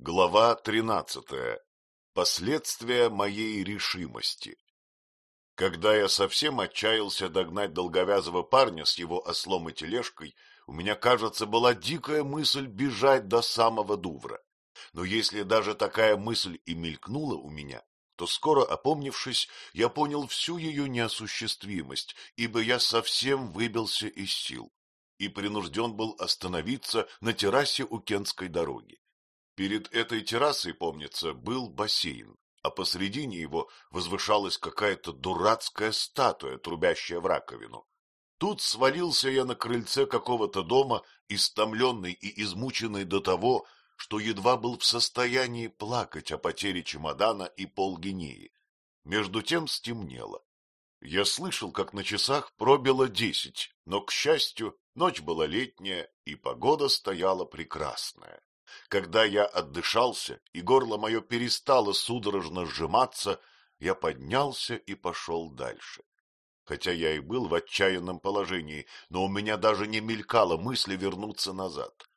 Глава тринадцатая. Последствия моей решимости. Когда я совсем отчаялся догнать долговязого парня с его ослом и тележкой, у меня, кажется, была дикая мысль бежать до самого Дувра. Но если даже такая мысль и мелькнула у меня, то скоро опомнившись, я понял всю ее неосуществимость, ибо я совсем выбился из сил и принужден был остановиться на террасе у Кентской дороги. Перед этой террасой, помнится, был бассейн, а посредине его возвышалась какая-то дурацкая статуя, трубящая в раковину. Тут свалился я на крыльце какого-то дома, истомленный и измученный до того, что едва был в состоянии плакать о потере чемодана и полгинеи. Между тем стемнело. Я слышал, как на часах пробило десять, но, к счастью, ночь была летняя, и погода стояла прекрасная. Когда я отдышался, и горло мое перестало судорожно сжиматься, я поднялся и пошел дальше. Хотя я и был в отчаянном положении, но у меня даже не мелькала мысли вернуться назад.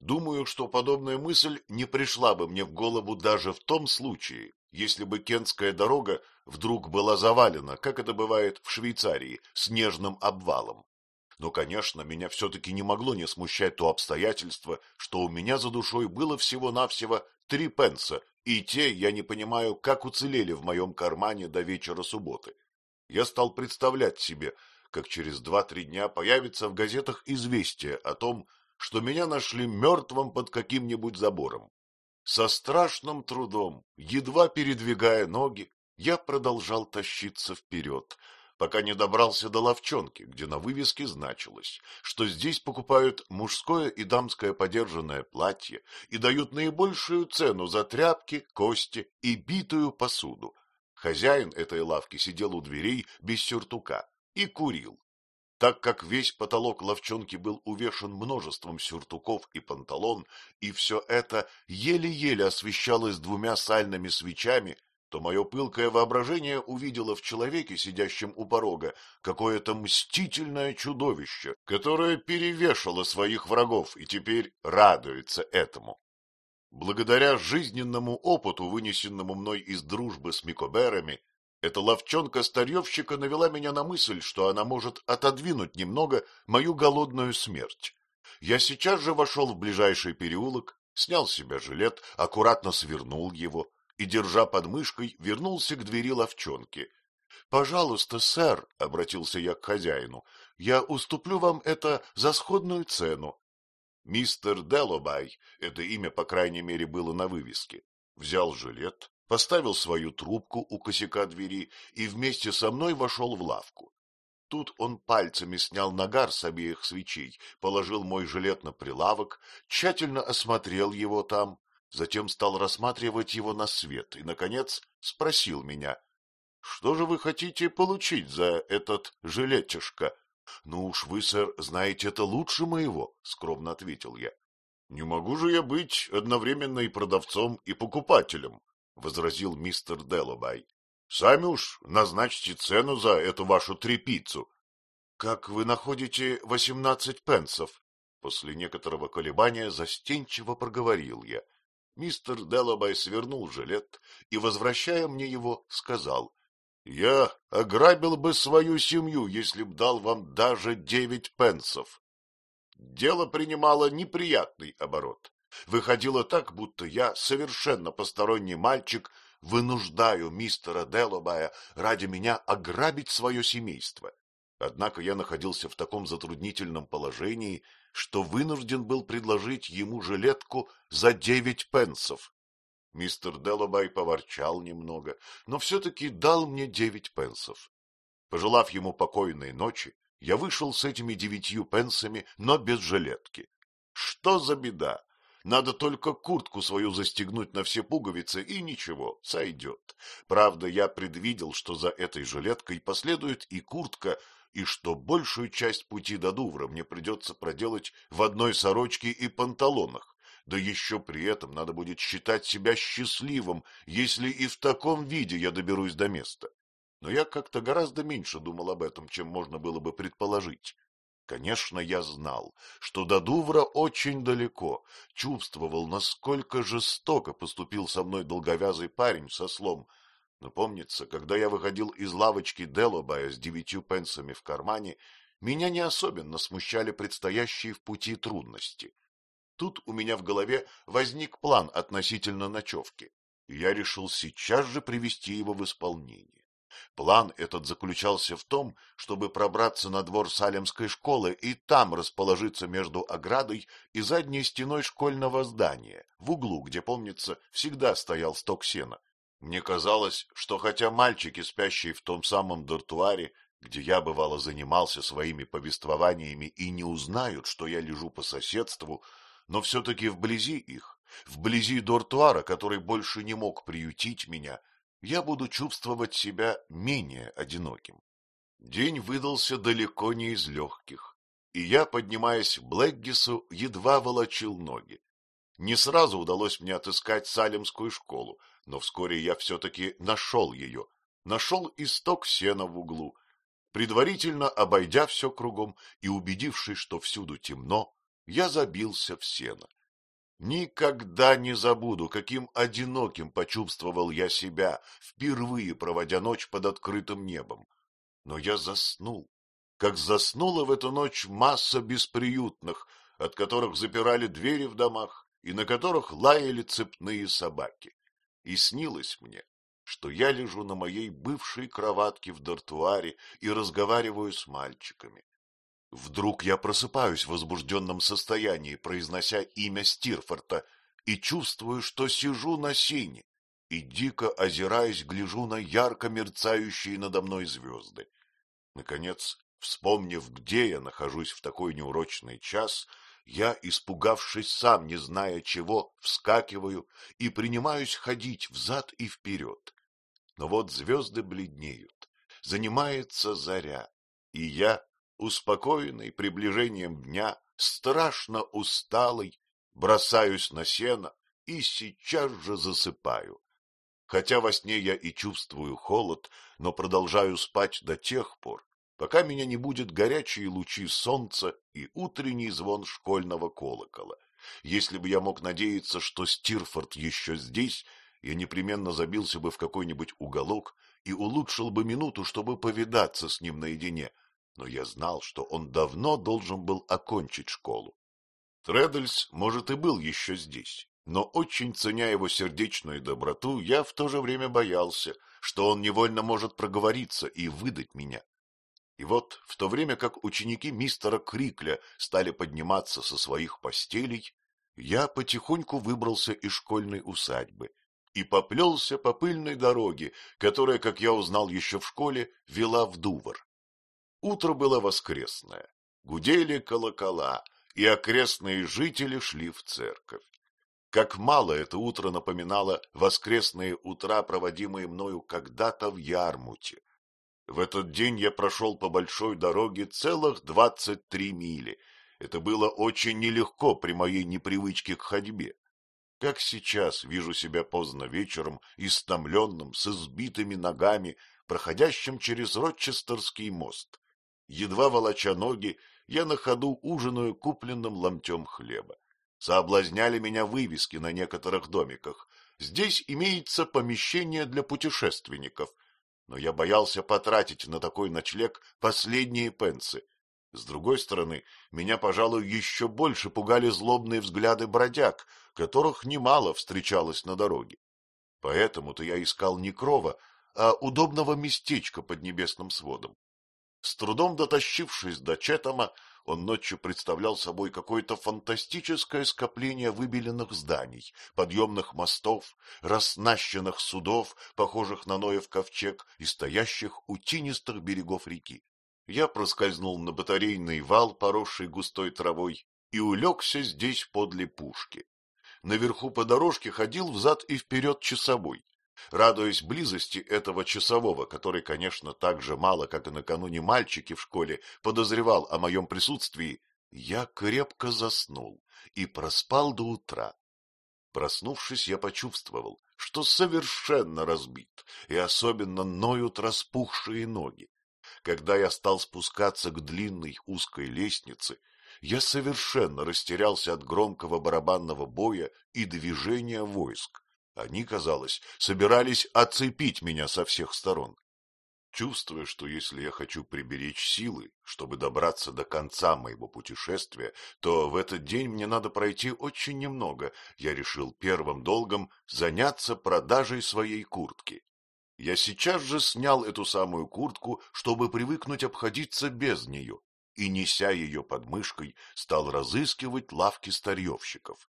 Думаю, что подобная мысль не пришла бы мне в голову даже в том случае, если бы Кентская дорога вдруг была завалена, как это бывает в Швейцарии, снежным обвалом. Но, конечно, меня все-таки не могло не смущать то обстоятельство, что у меня за душой было всего-навсего три пенса, и те, я не понимаю, как уцелели в моем кармане до вечера субботы. Я стал представлять себе, как через два-три дня появится в газетах известие о том, что меня нашли мертвым под каким-нибудь забором. Со страшным трудом, едва передвигая ноги, я продолжал тащиться вперед, пока не добрался до ловчонки, где на вывеске значилось, что здесь покупают мужское и дамское подержанное платье и дают наибольшую цену за тряпки, кости и битую посуду. Хозяин этой лавки сидел у дверей без сюртука и курил. Так как весь потолок ловчонки был увешан множеством сюртуков и панталон, и все это еле-еле освещалось двумя сальными свечами, то мое пылкое воображение увидело в человеке, сидящем у порога, какое-то мстительное чудовище, которое перевешало своих врагов и теперь радуется этому. Благодаря жизненному опыту, вынесенному мной из дружбы с микоберами, эта ловчонка-старьевщика навела меня на мысль, что она может отодвинуть немного мою голодную смерть. Я сейчас же вошел в ближайший переулок, снял с себя жилет, аккуратно свернул его, и, держа под мышкой, вернулся к двери ловчонки. — Пожалуйста, сэр, — обратился я к хозяину, — я уступлю вам это за сходную цену. Мистер Делобай, это имя, по крайней мере, было на вывеске, взял жилет, поставил свою трубку у косяка двери и вместе со мной вошел в лавку. Тут он пальцами снял нагар с обеих свечей, положил мой жилет на прилавок, тщательно осмотрел его там, затем стал рассматривать его на свет и, наконец, спросил меня, «Что же вы хотите получить за этот жилетишко?» «Ну уж вы, сэр, знаете это лучше моего», — скромно ответил я. «Не могу же я быть одновременно и продавцом, и покупателем», — возразил мистер Делобай. «Сами уж назначьте цену за эту вашу трепицу». «Как вы находите восемнадцать пенсов?» После некоторого колебания застенчиво проговорил я. Мистер Делобай свернул жилет и, возвращая мне его, сказал, — Я ограбил бы свою семью, если б дал вам даже девять пенсов. Дело принимало неприятный оборот. Выходило так, будто я, совершенно посторонний мальчик, вынуждаю мистера Делобая ради меня ограбить свое семейство. Однако я находился в таком затруднительном положении, что вынужден был предложить ему жилетку за девять пенсов. Мистер Делобай поворчал немного, но все-таки дал мне девять пенсов. Пожелав ему покойной ночи, я вышел с этими девятью пенсами, но без жилетки. Что за беда? Надо только куртку свою застегнуть на все пуговицы, и ничего, сойдет. Правда, я предвидел, что за этой жилеткой последует и куртка, и что большую часть пути до Дувра мне придется проделать в одной сорочке и панталонах, да еще при этом надо будет считать себя счастливым, если и в таком виде я доберусь до места. Но я как-то гораздо меньше думал об этом, чем можно было бы предположить. Конечно, я знал, что до Дувра очень далеко, чувствовал, насколько жестоко поступил со мной долговязый парень со слом. Но помнится, когда я выходил из лавочки Делобая с девятью пенсами в кармане, меня не особенно смущали предстоящие в пути трудности. Тут у меня в голове возник план относительно ночевки, и я решил сейчас же привести его в исполнение. План этот заключался в том, чтобы пробраться на двор Салемской школы и там расположиться между оградой и задней стеной школьного здания, в углу, где, помнится, всегда стоял сток сена. Мне казалось, что хотя мальчики, спящие в том самом дартуаре, где я, бывало, занимался своими повествованиями и не узнают, что я лежу по соседству, но все-таки вблизи их, вблизи дортуара, который больше не мог приютить меня, я буду чувствовать себя менее одиноким. День выдался далеко не из легких, и я, поднимаясь к Блэкгису, едва волочил ноги. Не сразу удалось мне отыскать Салемскую школу, но вскоре я все-таки нашел ее, нашел исток сена в углу. Предварительно обойдя все кругом и убедившись, что всюду темно, я забился в сено. Никогда не забуду, каким одиноким почувствовал я себя, впервые проводя ночь под открытым небом. Но я заснул, как заснула в эту ночь масса бесприютных, от которых запирали двери в домах и на которых лаяли цепные собаки. И снилось мне, что я лежу на моей бывшей кроватке в дартуаре и разговариваю с мальчиками. Вдруг я просыпаюсь в возбужденном состоянии, произнося имя Стирфорта, и чувствую, что сижу на сене, и, дико озираясь, гляжу на ярко мерцающие надо мной звезды. Наконец, вспомнив, где я нахожусь в такой неурочный час, я, испугавшись сам, не зная чего, вскакиваю и принимаюсь ходить взад и вперед. Но вот звезды бледнеют, занимается заря, и я, успокоенный приближением дня, страшно усталый, бросаюсь на сено и сейчас же засыпаю. Хотя во сне я и чувствую холод, но продолжаю спать до тех пор, пока меня не будет горячие лучи солнца и утренний звон школьного колокола. Если бы я мог надеяться, что Стирфорд еще здесь, я непременно забился бы в какой-нибудь уголок и улучшил бы минуту, чтобы повидаться с ним наедине, но я знал, что он давно должен был окончить школу. Тредельс, может, и был еще здесь, но очень ценя его сердечную доброту, я в то же время боялся, что он невольно может проговориться и выдать меня. И вот, в то время как ученики мистера Крикля стали подниматься со своих постелей, я потихоньку выбрался из школьной усадьбы и поплелся по пыльной дороге, которая, как я узнал еще в школе, вела в Дувр. Утро было воскресное. Гудели колокола, и окрестные жители шли в церковь. Как мало это утро напоминало воскресные утра, проводимые мною когда-то в Ярмуте. В этот день я прошел по большой дороге целых двадцать три мили. Это было очень нелегко при моей непривычке к ходьбе. Как сейчас вижу себя поздно вечером, истомленным, с избитыми ногами, проходящим через Рочестерский мост. Едва волоча ноги, я на ходу ужинаю купленным ломтем хлеба. Соблазняли меня вывески на некоторых домиках. Здесь имеется помещение для путешественников, но я боялся потратить на такой ночлег последние пенсы. С другой стороны, меня, пожалуй, еще больше пугали злобные взгляды бродяг, которых немало встречалось на дороге. Поэтому-то я искал не крова, а удобного местечка под небесным сводом. С трудом дотащившись до Четама, он ночью представлял собой какое-то фантастическое скопление выбеленных зданий, подъемных мостов, раснащенных судов, похожих на Ноев ковчег и стоящих у тинистых берегов реки. Я проскользнул на батарейный вал, поросший густой травой, и улегся здесь подле пушки. Наверху по дорожке ходил взад и вперед часовой. Радуясь близости этого часового, который, конечно, так же мало, как и накануне мальчики в школе, подозревал о моем присутствии, я крепко заснул и проспал до утра. Проснувшись, я почувствовал, что совершенно разбит, и особенно ноют распухшие ноги. когда я стал спускаться к длинной узкой лестнице, я совершенно растерялся от громкого барабанного боя и движения войск. Они, казалось, собирались оцепить меня со всех сторон. Чувствуя, что если я хочу приберечь силы, чтобы добраться до конца моего путешествия, то в этот день мне надо пройти очень немного, я решил первым долгом заняться продажей своей куртки. Я сейчас же снял эту самую куртку, чтобы привыкнуть обходиться без нее, и, неся ее под мышкой, стал разыскивать лавки старьевщиков.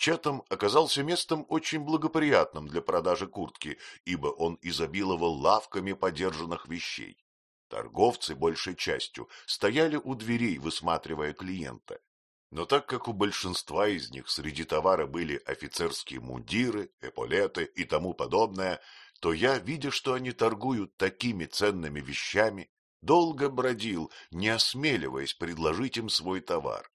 Четом оказался местом очень благоприятным для продажи куртки, ибо он изобиловал лавками подержанных вещей. Торговцы, большей частью, стояли у дверей, высматривая клиента. Но так как у большинства из них среди товара были офицерские мундиры, эполеты и тому подобное, то я, видя, что они торгуют такими ценными вещами, долго бродил, не осмеливаясь предложить им свой товар.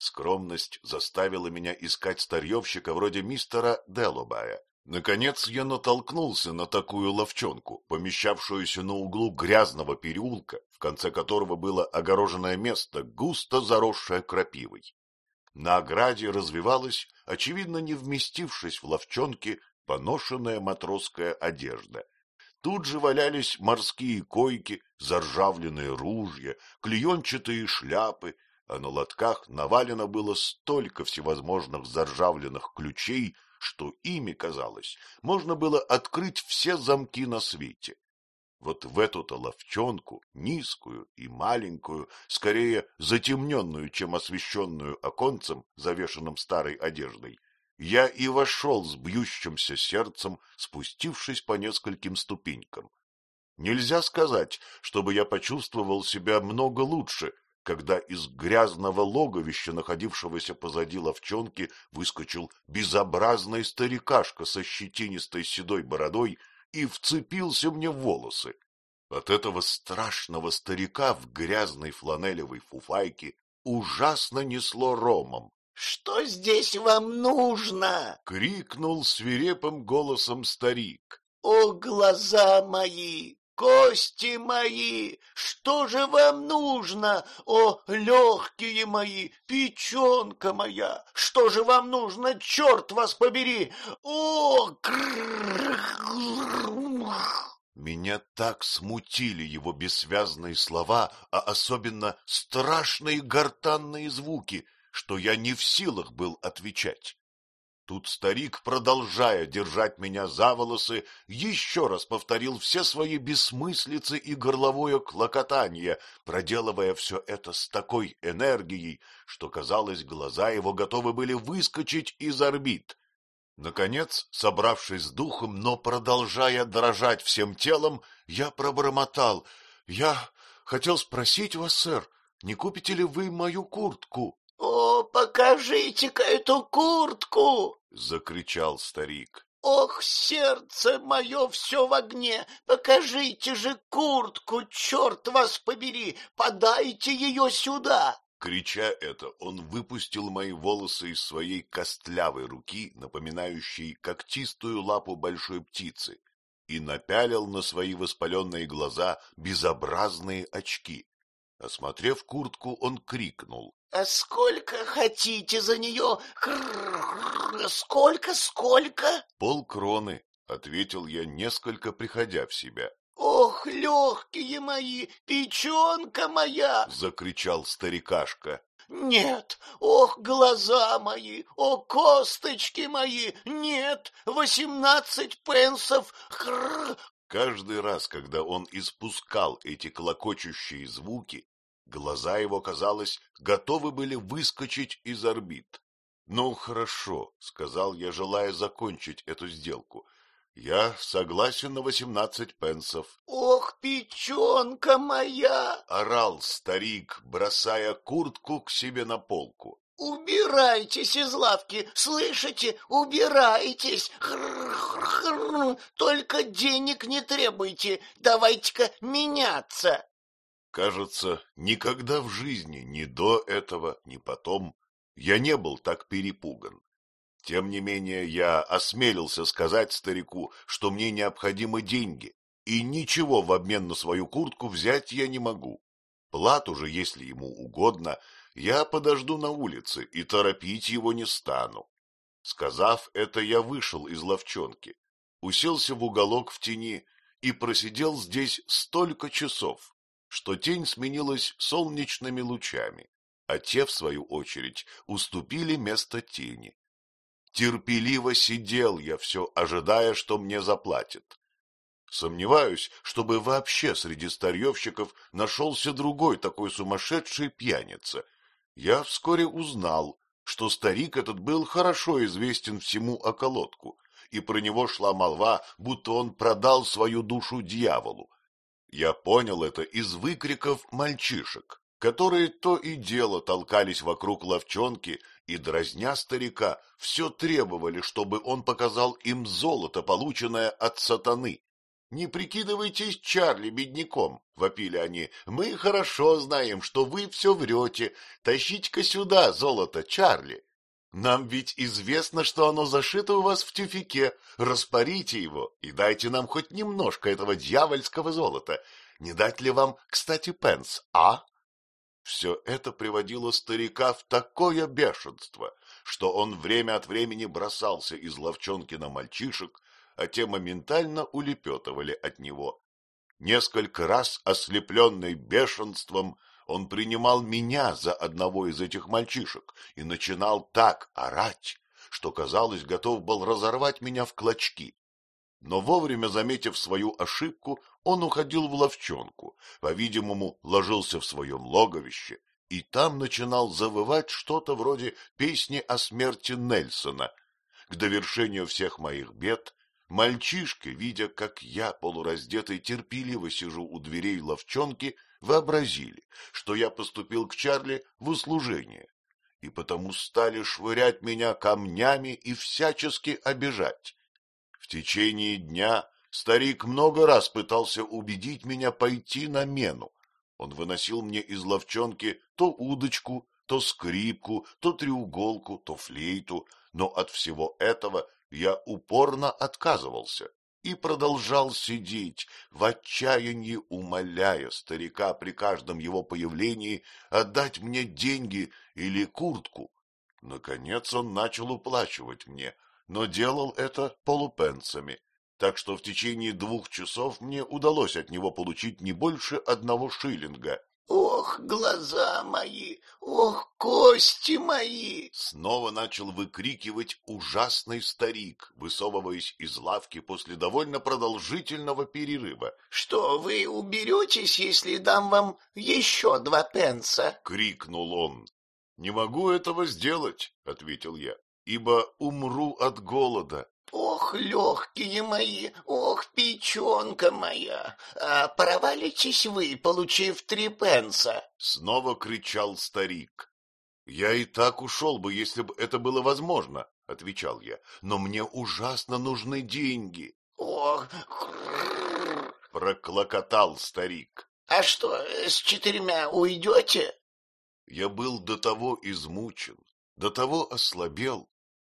Скромность заставила меня искать старьевщика вроде мистера Делобая. Наконец я натолкнулся на такую ловчонку, помещавшуюся на углу грязного переулка, в конце которого было огороженное место, густо заросшее крапивой. На ограде развивалась, очевидно не вместившись в ловчонке, поношенная матросская одежда. Тут же валялись морские койки, заржавленные ружья, клеенчатые шляпы, а на лотках навалено было столько всевозможных заржавленных ключей, что ими, казалось, можно было открыть все замки на свете. Вот в эту-то ловчонку, низкую и маленькую, скорее затемненную, чем освещенную оконцем, завешенным старой одеждой, я и вошел с бьющимся сердцем, спустившись по нескольким ступенькам. Нельзя сказать, чтобы я почувствовал себя много лучше, когда из грязного логовища, находившегося позади ловчонки, выскочил безобразный старикашка со щетинистой седой бородой и вцепился мне в волосы. От этого страшного старика в грязной фланелевой фуфайке ужасно несло ромом. — Что здесь вам нужно? — крикнул свирепым голосом старик. — О, глаза мои! Кости мои, что же вам нужно, о, легкие мои, печенка моя, что же вам нужно, черт вас побери, о, Меня так смутили его бессвязные слова, а особенно страшные гортанные звуки, что я не в силах был отвечать. Тут старик, продолжая держать меня за волосы, еще раз повторил все свои бессмыслицы и горловое клокотание, проделывая все это с такой энергией, что, казалось, глаза его готовы были выскочить из орбит. Наконец, собравшись с духом, но продолжая дрожать всем телом, я пробормотал. — Я хотел спросить вас, сэр, не купите ли вы мою куртку? — О, покажите-ка эту куртку! — закричал старик. — Ох, сердце мое все в огне! Покажите же куртку, черт вас побери! Подайте ее сюда! Крича это, он выпустил мои волосы из своей костлявой руки, напоминающей когтистую лапу большой птицы, и напялил на свои воспаленные глаза безобразные очки. Осмотрев куртку, он крикнул. А сколько хотите за нее? Сколько, сколько? Полкроны, — ответил я, несколько приходя в себя. Ох, легкие мои, печенка моя! — закричал старикашка. Нет, ох, глаза мои, о, косточки мои, нет, восемнадцать пенсов, хр... Каждый раз, когда он испускал эти клокочущие звуки, Глаза его, казалось, готовы были выскочить из орбит. — Ну, хорошо, — сказал я, желая закончить эту сделку. — Я согласен на восемнадцать пенсов. — Ох, печенка моя! — орал старик, бросая куртку к себе на полку. — Убирайтесь из лавки, слышите? Убирайтесь! Только денег не требуйте, давайте-ка меняться. Кажется, никогда в жизни, ни до этого, ни потом, я не был так перепуган. Тем не менее, я осмелился сказать старику, что мне необходимы деньги, и ничего в обмен на свою куртку взять я не могу. Плату же, если ему угодно, я подожду на улице и торопить его не стану. Сказав это, я вышел из ловчонки, уселся в уголок в тени и просидел здесь столько часов, что тень сменилась солнечными лучами, а те, в свою очередь, уступили место тени. Терпеливо сидел я все, ожидая, что мне заплатят. Сомневаюсь, чтобы вообще среди старьевщиков нашелся другой такой сумасшедший пьяница. Я вскоре узнал, что старик этот был хорошо известен всему околотку, и про него шла молва, будто он продал свою душу дьяволу. Я понял это из выкриков мальчишек, которые то и дело толкались вокруг ловчонки и, дразня старика, все требовали, чтобы он показал им золото, полученное от сатаны. «Не прикидывайтесь Чарли бедняком», — вопили они. «Мы хорошо знаем, что вы все врете. Тащите-ка сюда золото, Чарли. Нам ведь известно, что оно зашито у вас в тюфике. Распарите его и дайте нам хоть немножко этого дьявольского золота. Не дать ли вам, кстати, пенс, а?» Все это приводило старика в такое бешенство, что он время от времени бросался из ловчонки на мальчишек, а те моментально улепетывали от него. Несколько раз, ослепленный бешенством, он принимал меня за одного из этих мальчишек и начинал так орать, что, казалось, готов был разорвать меня в клочки. Но вовремя заметив свою ошибку, он уходил в ловчонку, по-видимому, ложился в своем логовище и там начинал завывать что-то вроде песни о смерти Нельсона. К довершению всех моих бед Мальчишки, видя, как я, полураздетый, терпеливо сижу у дверей ловчонки, вообразили, что я поступил к Чарли в услужение, и потому стали швырять меня камнями и всячески обижать. В течение дня старик много раз пытался убедить меня пойти на мену. Он выносил мне из ловчонки то удочку, то скрипку, то треуголку, то флейту, но от всего этого я упорно отказывался и продолжал сидеть, в отчаянии умоляя старика при каждом его появлении отдать мне деньги или куртку. Наконец он начал уплачивать мне, но делал это полупенсами, так что в течение двух часов мне удалось от него получить не больше одного шиллинга. Ох, глаза мои, ох, кости мои! Снова начал выкрикивать ужасный старик, высовываясь из лавки после довольно продолжительного перерыва. Что, вы уберетесь, если дам вам еще два пенса? Крикнул он. Не могу этого сделать, ответил я, ибо умру от голода. Ох, легкие мои, ох, печенка моя, а провалитесь вы, получив три пенса? Снова кричал старик. Я и так ушел бы, если бы это было возможно, отвечал я, но мне ужасно нужны деньги. Ох, проклокотал старик. А что, с четырьмя уйдете? Я был до того измучен, до того ослабел,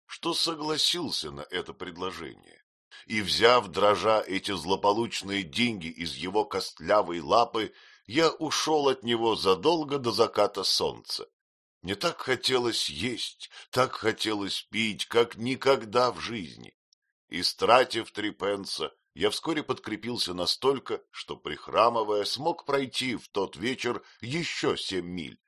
что согласился на это предложение. И, взяв дрожа эти злополучные деньги из его костлявой лапы, я ушел от него задолго до заката солнца. Мне так хотелось есть, так хотелось пить, как никогда в жизни. Истратив три пенса, я вскоре подкрепился настолько, что, прихрамывая, смог пройти в тот вечер еще семь миль.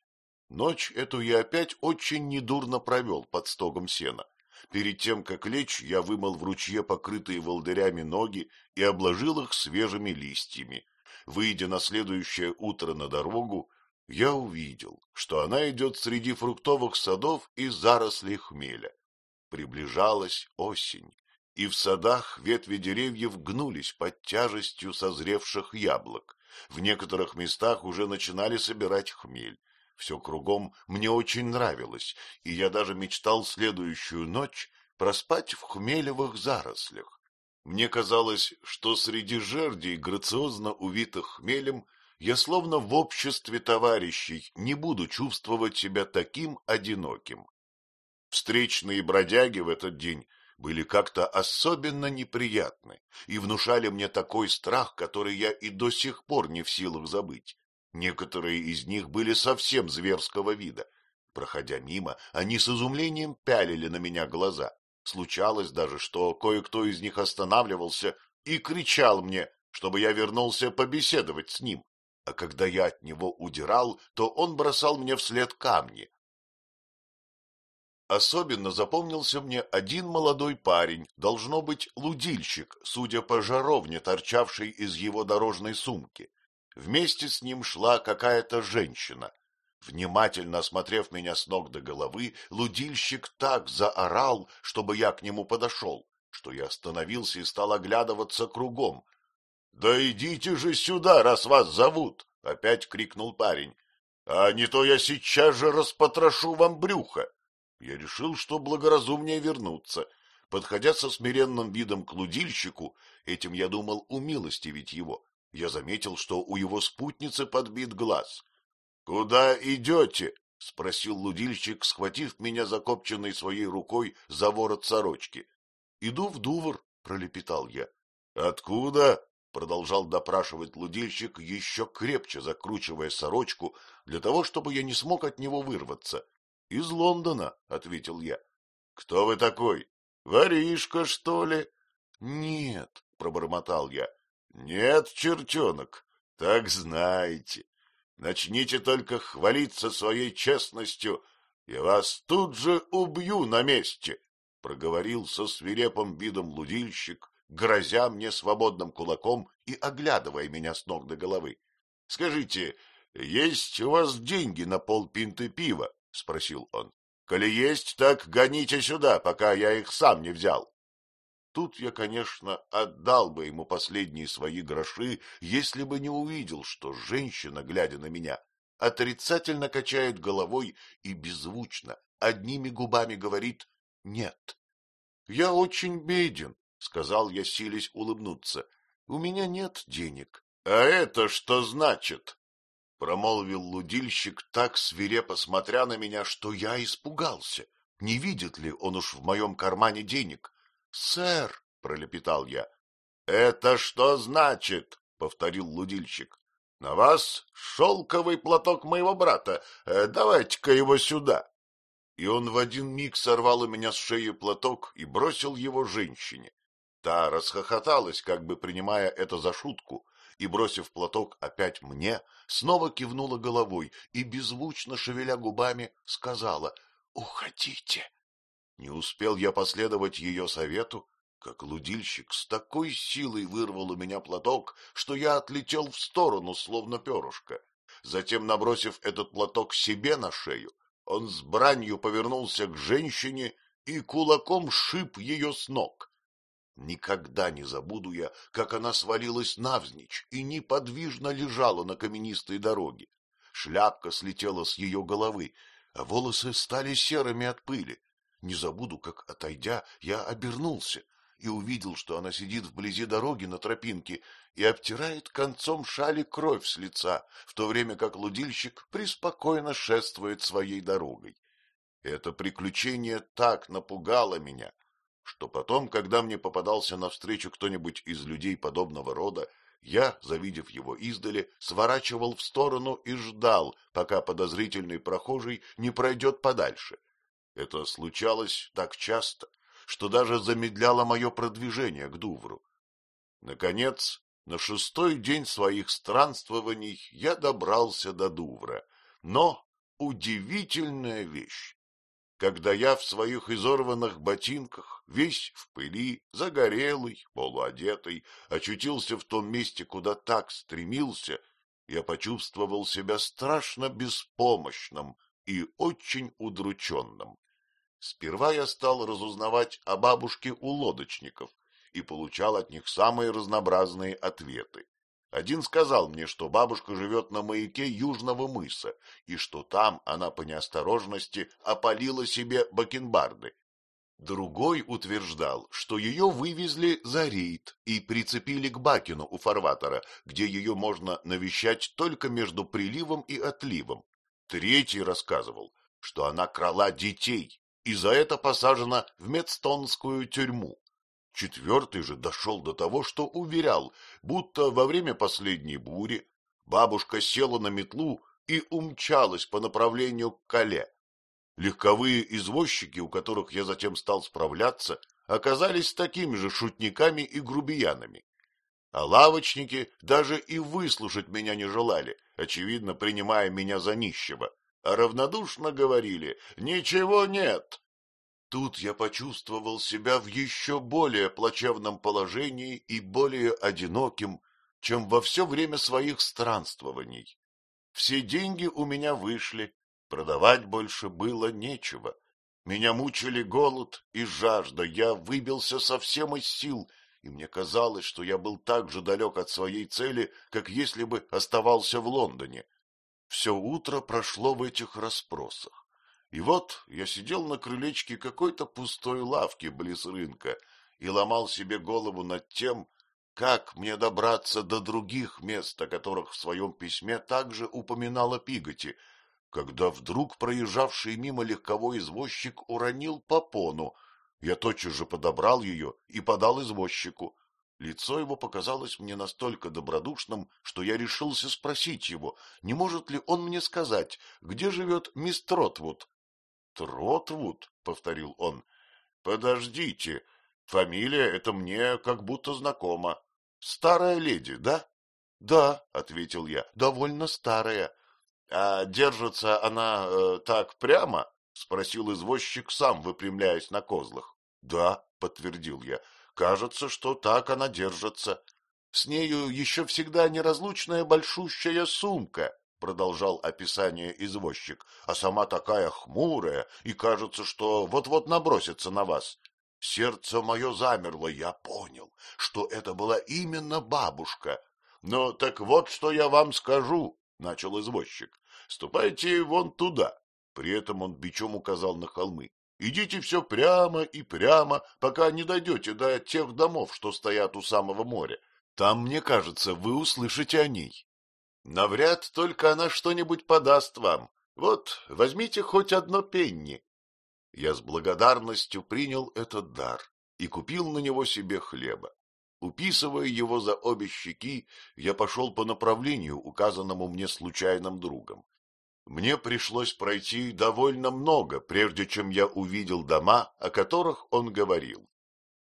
Ночь эту я опять очень недурно провел под стогом сена. Перед тем, как лечь, я вымыл в ручье покрытые волдырями ноги и обложил их свежими листьями. Выйдя на следующее утро на дорогу, я увидел, что она идет среди фруктовых садов и зарослей хмеля. Приближалась осень, и в садах ветви деревьев гнулись под тяжестью созревших яблок. В некоторых местах уже начинали собирать хмель. Все кругом мне очень нравилось, и я даже мечтал следующую ночь проспать в хмелевых зарослях. Мне казалось, что среди жердей, грациозно увитых хмелем, я словно в обществе товарищей не буду чувствовать себя таким одиноким. Встречные бродяги в этот день были как-то особенно неприятны и внушали мне такой страх, который я и до сих пор не в силах забыть. Некоторые из них были совсем зверского вида. Проходя мимо, они с изумлением пялили на меня глаза. Случалось даже, что кое-кто из них останавливался и кричал мне, чтобы я вернулся побеседовать с ним. А когда я от него удирал, то он бросал мне вслед камни, Особенно запомнился мне один молодой парень, должно быть лудильщик, судя по жаровне, торчавшей из его дорожной сумки. Вместе с ним шла какая-то женщина. Внимательно осмотрев меня с ног до головы, лудильщик так заорал, чтобы я к нему подошел, что я остановился и стал оглядываться кругом. — Да идите же сюда, раз вас зовут! — опять крикнул парень. — А не то я сейчас же распотрошу вам брюхо. Я решил, что благоразумнее вернуться. Подходя со смиренным видом к лудильщику, этим я думал умилостивить его, я заметил, что у его спутницы подбит глаз. — Куда идете? — спросил лудильщик, схватив меня закопченной своей рукой за ворот сорочки. — Иду в Дувр, — пролепетал я. — Откуда? — продолжал допрашивать лудильщик, еще крепче закручивая сорочку, для того, чтобы я не смог от него вырваться. — Из Лондона, — ответил я. — Кто вы такой? Воришка, что ли? — Нет, — пробормотал я. — Нет, чертенок, так знаете. Начните только хвалиться своей честностью, и вас тут же убью на месте, — проговорил со свирепым видом лудильщик, грозя мне свободным кулаком и оглядывая меня с ног до головы. — Скажите, есть у вас деньги на полпинты пива? — спросил он. — Коли есть, так гоните сюда, пока я их сам не взял. Тут я, конечно, отдал бы ему последние свои гроши, если бы не увидел, что женщина, глядя на меня, отрицательно качает головой и беззвучно, одними губами говорит «нет». — Я очень беден, — сказал я, силясь улыбнуться. — У меня нет денег. — А это что значит? Промолвил лудильщик так свирепо смотря на меня, что я испугался. Не видит ли он уж в моем кармане денег? — Сэр, — пролепетал я. — Это что значит? — повторил лудильщик. — На вас шелковый платок моего брата. Э, давайте-ка его сюда. И он в один миг сорвал у меня с шеи платок и бросил его женщине. Та расхохоталась, как бы принимая это за шутку, и, бросив платок опять мне, снова кивнула головой и, беззвучно шевеля губами, сказала «Уходите». Не успел я последовать ее совету, как лудильщик с такой силой вырвал у меня платок, что я отлетел в сторону, словно перышко. Затем, набросив этот платок себе на шею, он с бранью повернулся к женщине и кулаком шип ее с ног. Никогда не забуду я, как она свалилась навзничь и неподвижно лежала на каменистой дороге. Шляпка слетела с ее головы, а волосы стали серыми от пыли. Не забуду, как, отойдя, я обернулся и увидел, что она сидит вблизи дороги на тропинке и обтирает концом шали кровь с лица, в то время как лудильщик преспокойно шествует своей дорогой. Это приключение так напугало меня, что потом, когда мне попадался навстречу кто-нибудь из людей подобного рода, я, завидев его издали, сворачивал в сторону и ждал, пока подозрительный прохожий не пройдет подальше. Это случалось так часто, что даже замедляло мое продвижение к Дувру. Наконец, на шестой день своих странствований я добрался до Дувра. Но удивительная вещь! когда я в своих изорванных ботинках, весь в пыли, загорелый, полуодетый, очутился в том месте, куда так стремился, я почувствовал себя страшно беспомощным и очень удрученным. Сперва я стал разузнавать о бабушке у лодочников и получал от них самые разнообразные ответы. Один сказал мне, что бабушка живет на маяке Южного мыса, и что там она по неосторожности опалила себе бакенбарды. Другой утверждал, что ее вывезли за рейд и прицепили к Бакину у фарватера, где ее можно навещать только между приливом и отливом. Третий рассказывал, что она крала детей и за это посажена в Медстонскую тюрьму. Четвертый же дошел до того, что уверял, будто во время последней бури бабушка села на метлу и умчалась по направлению к Кале. Легковые извозчики, у которых я затем стал справляться, оказались такими же шутниками и грубиянами. А лавочники даже и выслушать меня не желали, очевидно, принимая меня за нищего, а равнодушно говорили «Ничего нет». Тут я почувствовал себя в еще более плачевном положении и более одиноким, чем во все время своих странствований. Все деньги у меня вышли, продавать больше было нечего. Меня мучили голод и жажда, я выбился совсем из сил — и мне казалось, что я был так же далек от своей цели, как если бы оставался в Лондоне. Все утро прошло в этих расспросах. И вот я сидел на крылечке какой-то пустой лавки близ рынка и ломал себе голову над тем, как мне добраться до других мест, о которых в своем письме также упоминала Пиготи, когда вдруг проезжавший мимо легковой извозчик уронил попону — я тотчас же подобрал ее и подал извозчику. Лицо его показалось мне настолько добродушным, что я решился спросить его, не может ли он мне сказать, где живет мисс Тротвуд. — Тротвуд? — повторил он. — Подождите, фамилия эта мне как будто знакома. Старая леди, да? — Да, — ответил я, — довольно старая. — А держится она э, так прямо? — спросил извозчик, сам выпрямляясь на козлах. — Да, — подтвердил я, — кажется, что так она держится. С нею еще всегда неразлучная большущая сумка, — продолжал описание извозчик, — а сама такая хмурая, и кажется, что вот-вот набросится на вас. Сердце мое замерло, я понял, что это была именно бабушка. — Ну, так вот, что я вам скажу, — начал извозчик. — Ступайте вон туда. При этом он бичом указал на холмы. Идите все прямо и прямо, пока не дойдете до тех домов, что стоят у самого моря. Там, мне кажется, вы услышите о ней. Навряд только она что-нибудь подаст вам. Вот, возьмите хоть одно пенни. Я с благодарностью принял этот дар и купил на него себе хлеба. Уписывая его за обе щеки, я пошел по направлению, указанному мне случайным другом. Мне пришлось пройти довольно много, прежде чем я увидел дома, о которых он говорил.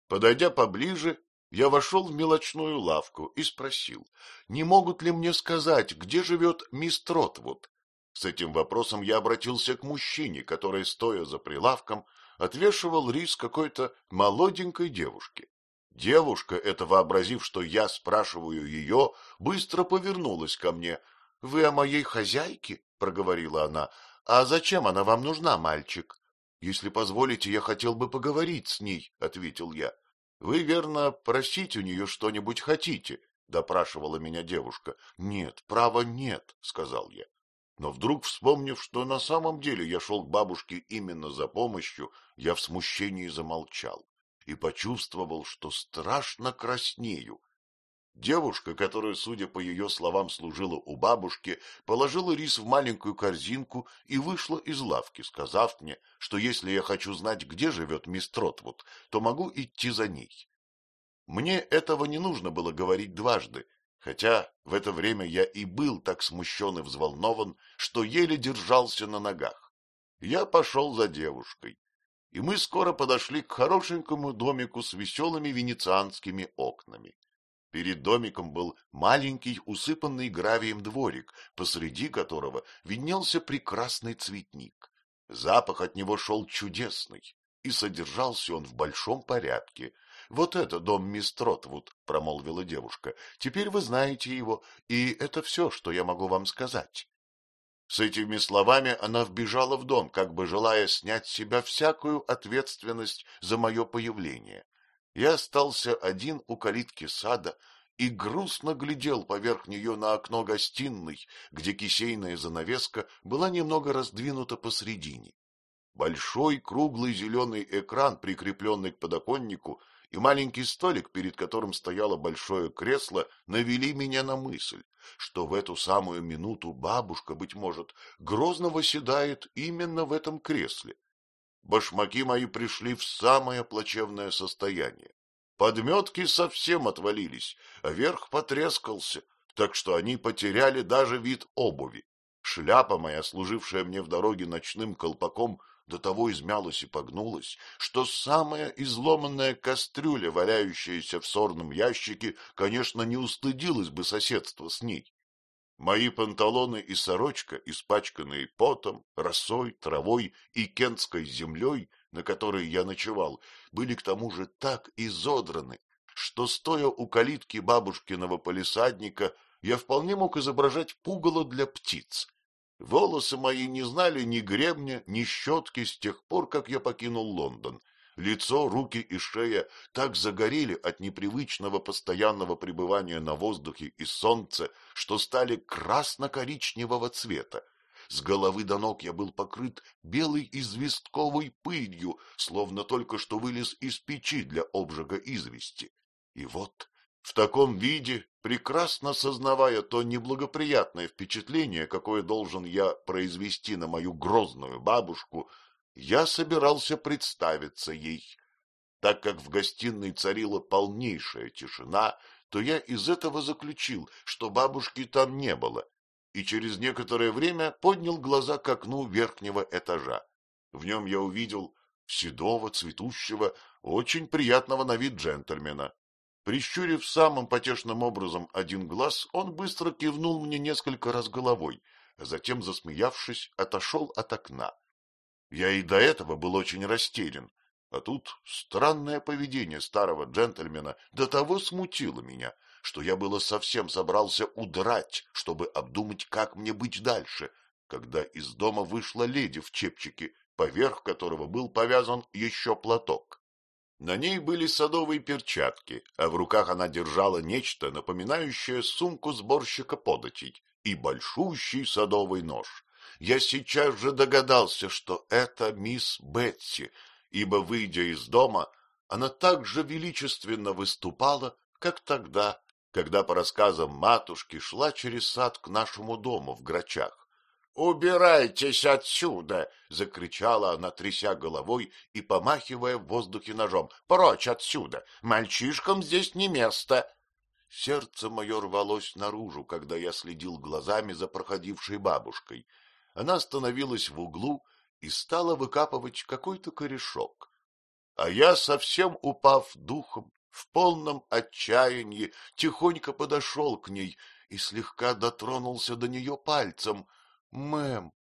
Подойдя поближе, я вошел в мелочную лавку и спросил, не могут ли мне сказать, где живет мисс Тротвуд. С этим вопросом я обратился к мужчине, который, стоя за прилавком, отвешивал рис какой-то молоденькой девушке. Девушка, это вообразив, что я спрашиваю ее, быстро повернулась ко мне. — Вы о моей хозяйке? — проговорила она. — А зачем она вам нужна, мальчик? — Если позволите, я хотел бы поговорить с ней, — ответил я. — Вы, верно, просить у нее что-нибудь хотите? — допрашивала меня девушка. — Нет, право нет, — сказал я. Но вдруг, вспомнив, что на самом деле я шел к бабушке именно за помощью, я в смущении замолчал и почувствовал, что страшно краснею. Девушка, которая, судя по ее словам, служила у бабушки, положила рис в маленькую корзинку и вышла из лавки, сказав мне, что если я хочу знать, где живет мисс Тротвуд, то могу идти за ней. Мне этого не нужно было говорить дважды, хотя в это время я и был так смущен и взволнован, что еле держался на ногах. Я пошел за девушкой, и мы скоро подошли к хорошенькому домику с веселыми венецианскими окнами. Перед домиком был маленький, усыпанный гравием дворик, посреди которого виднелся прекрасный цветник. Запах от него шел чудесный, и содержался он в большом порядке. — Вот это дом мисс Тротвуд, — промолвила девушка. — Теперь вы знаете его, и это все, что я могу вам сказать. С этими словами она вбежала в дом, как бы желая снять с себя всякую ответственность за мое появление я остался один у калитки сада и грустно глядел поверх нее на окно гостиной, где кисейная занавеска была немного раздвинута посредине. Большой круглый зеленый экран, прикрепленный к подоконнику, и маленький столик, перед которым стояло большое кресло, навели меня на мысль, что в эту самую минуту бабушка, быть может, грозно восседает именно в этом кресле. Башмаки мои пришли в самое плачевное состояние. Подметки совсем отвалились, а верх потрескался, так что они потеряли даже вид обуви. Шляпа моя, служившая мне в дороге ночным колпаком, до того измялась и погнулась, что самая изломанная кастрюля, валяющаяся в сорном ящике, конечно, не устыдилась бы соседства с ней. Мои панталоны и сорочка, испачканные потом, росой, травой и кентской землей, на которой я ночевал, были к тому же так изодраны, что, стоя у калитки бабушкиного полисадника, я вполне мог изображать пугало для птиц. Волосы мои не знали ни гребня, ни щетки с тех пор, как я покинул Лондон, Лицо, руки и шея так загорели от непривычного постоянного пребывания на воздухе и солнце, что стали красно-коричневого цвета. С головы до ног я был покрыт белой известковой пылью, словно только что вылез из печи для обжига извести. И вот в таком виде, прекрасно сознавая то неблагоприятное впечатление, какое должен я произвести на мою грозную бабушку, я собирался представиться ей. Так как в гостиной царила полнейшая тишина, то я из этого заключил, что бабушки там не было, и через некоторое время поднял глаза к окну верхнего этажа. В нем я увидел седого, цветущего, очень приятного на вид джентльмена. Прищурив самым потешным образом один глаз, он быстро кивнул мне несколько раз головой, а затем, засмеявшись, отошел от окна. Я и до этого был очень растерян, а тут странное поведение старого джентльмена до того смутило меня, что я было совсем собрался удрать, чтобы обдумать, как мне быть дальше, когда из дома вышла леди в чепчике, поверх которого был повязан еще платок. На ней были садовые перчатки, а в руках она держала нечто, напоминающее сумку сборщика податей и большущий садовый нож я сейчас же догадался, что это мисс Бетси, ибо, выйдя из дома, она так же величественно выступала, как тогда, когда, по рассказам матушки, шла через сад к нашему дому в Грачах. «Убирайтесь отсюда!» — закричала она, тряся головой и помахивая в воздухе ножом. «Прочь отсюда! Мальчишкам здесь не место!» Сердце мое рвалось наружу, когда я следил глазами за проходившей бабушкой она остановилась в углу и стала выкапывать какой-то корешок. А я, совсем упав духом, в полном отчаянии, тихонько подошел к ней и слегка дотронулся до нее пальцем. — Мэм,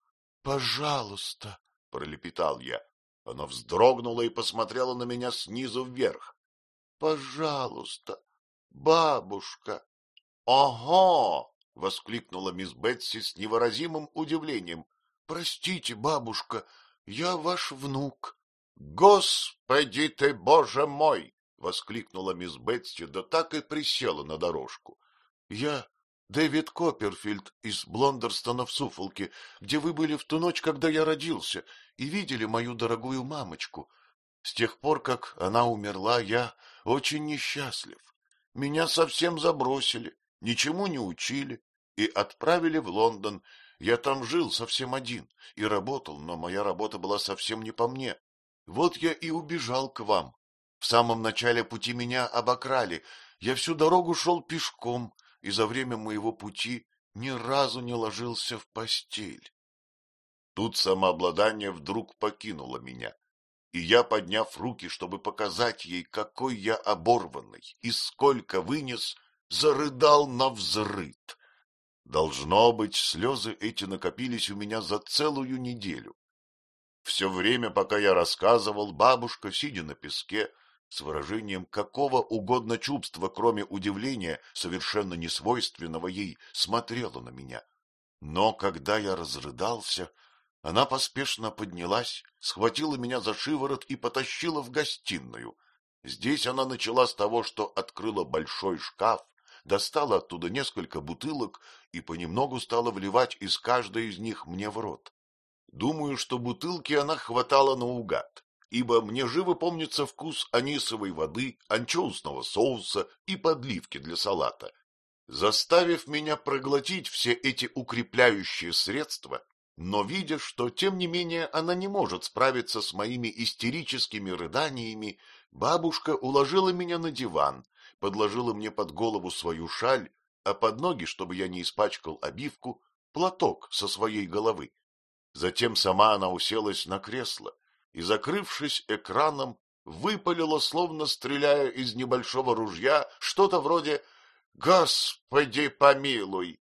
пожалуйста, — пролепетал я. Она вздрогнула и посмотрела на меня снизу вверх. — Пожалуйста, бабушка. — Ого! — воскликнула мисс Бетси с невыразимым удивлением. — Простите, бабушка, я ваш внук. — Господи ты, боже мой! — воскликнула мисс Бетси, да так и присела на дорожку. — Я Дэвид Копперфильд из Блондерстона в Суфолке, где вы были в ту ночь, когда я родился, и видели мою дорогую мамочку. С тех пор, как она умерла, я очень несчастлив. Меня совсем забросили, ничему не учили, и отправили в Лондон. Я там жил совсем один и работал, но моя работа была совсем не по мне. Вот я и убежал к вам. В самом начале пути меня обокрали. Я всю дорогу шел пешком, и за время моего пути ни разу не ложился в постель. Тут самообладание вдруг покинуло меня, и я, подняв руки, чтобы показать ей, какой я оборванный и сколько вынес, зарыдал на взрыд. Должно быть, слезы эти накопились у меня за целую неделю. Все время, пока я рассказывал, бабушка, сидя на песке, с выражением какого угодно чувства, кроме удивления, совершенно несвойственного ей, смотрела на меня. Но когда я разрыдался, она поспешно поднялась, схватила меня за шиворот и потащила в гостиную. Здесь она начала с того, что открыла большой шкаф, достала оттуда несколько бутылок и понемногу стала вливать из каждой из них мне в рот. Думаю, что бутылки она хватала наугад, ибо мне живо помнится вкус анисовой воды, анчоусного соуса и подливки для салата. Заставив меня проглотить все эти укрепляющие средства, но видя, что, тем не менее, она не может справиться с моими истерическими рыданиями, бабушка уложила меня на диван, подложила мне под голову свою шаль, а под ноги, чтобы я не испачкал обивку, платок со своей головы. Затем сама она уселась на кресло и, закрывшись экраном, выпалила, словно стреляя из небольшого ружья, что-то вроде «Господи помилуй!»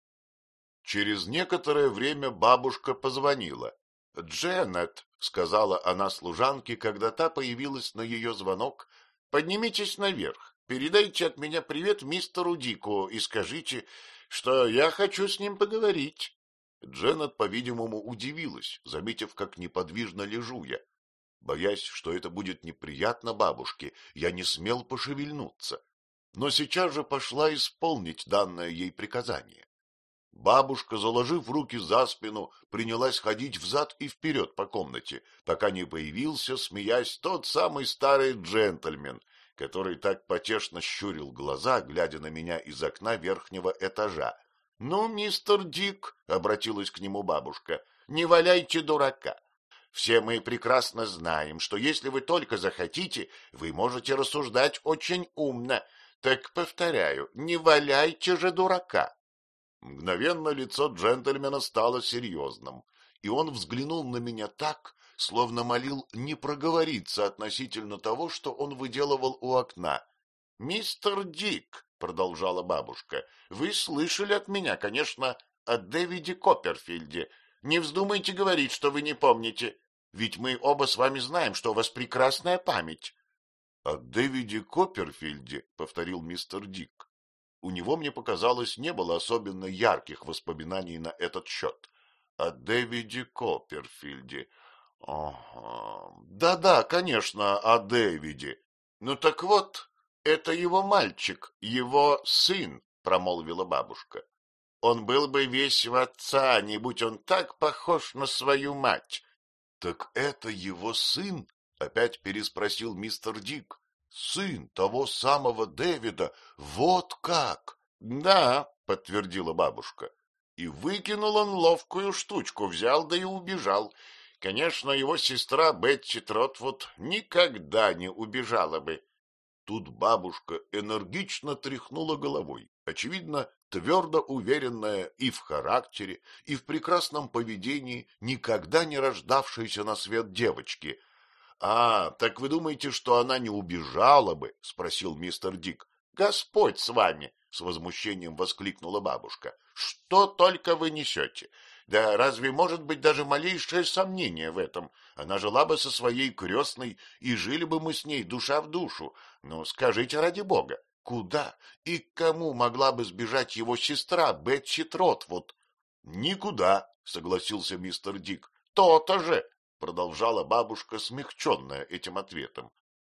Через некоторое время бабушка позвонила. — Дженнет, — сказала она служанке, когда та появилась на ее звонок, — поднимитесь наверх, передайте от меня привет мистеру Дику и скажите, что я хочу с ним поговорить. Дженнет, по-видимому, удивилась, заметив, как неподвижно лежу я. Боясь, что это будет неприятно бабушке, я не смел пошевельнуться, но сейчас же пошла исполнить данное ей приказание. Бабушка, заложив руки за спину, принялась ходить взад и вперед по комнате, пока не появился, смеясь, тот самый старый джентльмен, который так потешно щурил глаза, глядя на меня из окна верхнего этажа. — Ну, мистер Дик, — обратилась к нему бабушка, — не валяйте дурака. Все мы прекрасно знаем, что если вы только захотите, вы можете рассуждать очень умно. Так, повторяю, не валяйте же дурака. Мгновенно лицо джентльмена стало серьезным, и он взглянул на меня так, словно молил не проговориться относительно того, что он выделывал у окна. — Мистер Дик, — продолжала бабушка, — вы слышали от меня, конечно, о Дэвиде Копперфильде. Не вздумайте говорить, что вы не помните, ведь мы оба с вами знаем, что у вас прекрасная память. — О Дэвиде Копперфильде, — повторил мистер Дик. У него, мне показалось, не было особенно ярких воспоминаний на этот счет. О Дэвиде Копперфильде. Да-да, конечно, о Дэвиде. Ну так вот, это его мальчик, его сын, промолвила бабушка. Он был бы весь в отца, не будь он так похож на свою мать. — Так это его сын? — опять переспросил мистер Дик. Сын того самого Дэвида, вот как! — Да, — подтвердила бабушка. И выкинул он ловкую штучку, взял да и убежал. Конечно, его сестра Бетти Тротвуд никогда не убежала бы. Тут бабушка энергично тряхнула головой, очевидно, твердо уверенная и в характере, и в прекрасном поведении никогда не рождавшейся на свет девочки —— А, так вы думаете, что она не убежала бы? — спросил мистер Дик. — Господь с вами! — с возмущением воскликнула бабушка. — Что только вы несете? Да разве может быть даже малейшее сомнение в этом? Она жила бы со своей крестной, и жили бы мы с ней душа в душу. Ну, скажите ради бога, куда и к кому могла бы сбежать его сестра Бетси Тротвуд? — Никуда, — согласился мистер Дик. — То-то же! продолжала бабушка, смягченная этим ответом.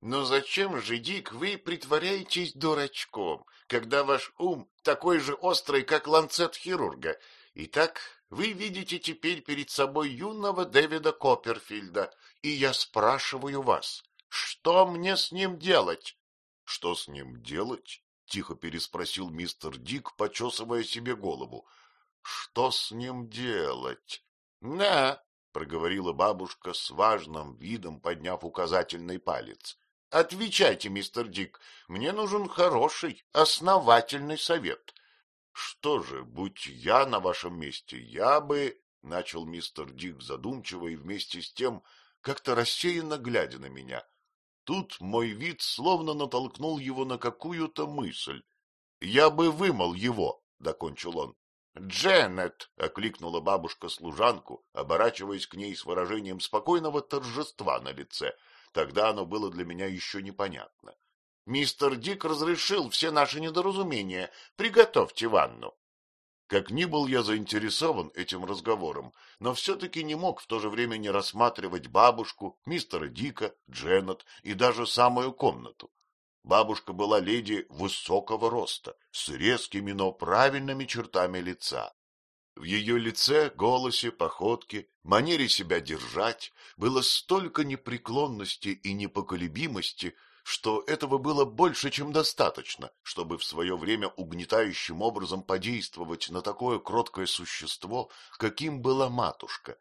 Но зачем же, Дик, вы притворяетесь дурачком, когда ваш ум такой же острый, как ланцет хирурга? Итак, вы видите теперь перед собой юного Дэвида Копперфильда, и я спрашиваю вас, что мне с ним делать? — Что с ним делать? — тихо переспросил мистер Дик, почесывая себе голову. — Что с ним делать? — Да, проговорила бабушка с важным видом, подняв указательный палец. — Отвечайте, мистер Дик, мне нужен хороший, основательный совет. — Что же, будь я на вашем месте, я бы... — начал мистер Дик задумчиво и вместе с тем как-то рассеянно глядя на меня. Тут мой вид словно натолкнул его на какую-то мысль. — Я бы вымыл его, — докончил он. «Дженнет!» — окликнула бабушка служанку, оборачиваясь к ней с выражением спокойного торжества на лице. Тогда оно было для меня еще непонятно. «Мистер Дик разрешил все наши недоразумения. Приготовьте ванну». Как ни был я заинтересован этим разговором, но все-таки не мог в то же время не рассматривать бабушку, мистера Дика, Дженнет и даже самую комнату. Бабушка была леди высокого роста, с резкими, но правильными чертами лица. В ее лице, голосе, походке, манере себя держать было столько непреклонности и непоколебимости, что этого было больше, чем достаточно, чтобы в свое время угнетающим образом подействовать на такое кроткое существо, каким была матушка.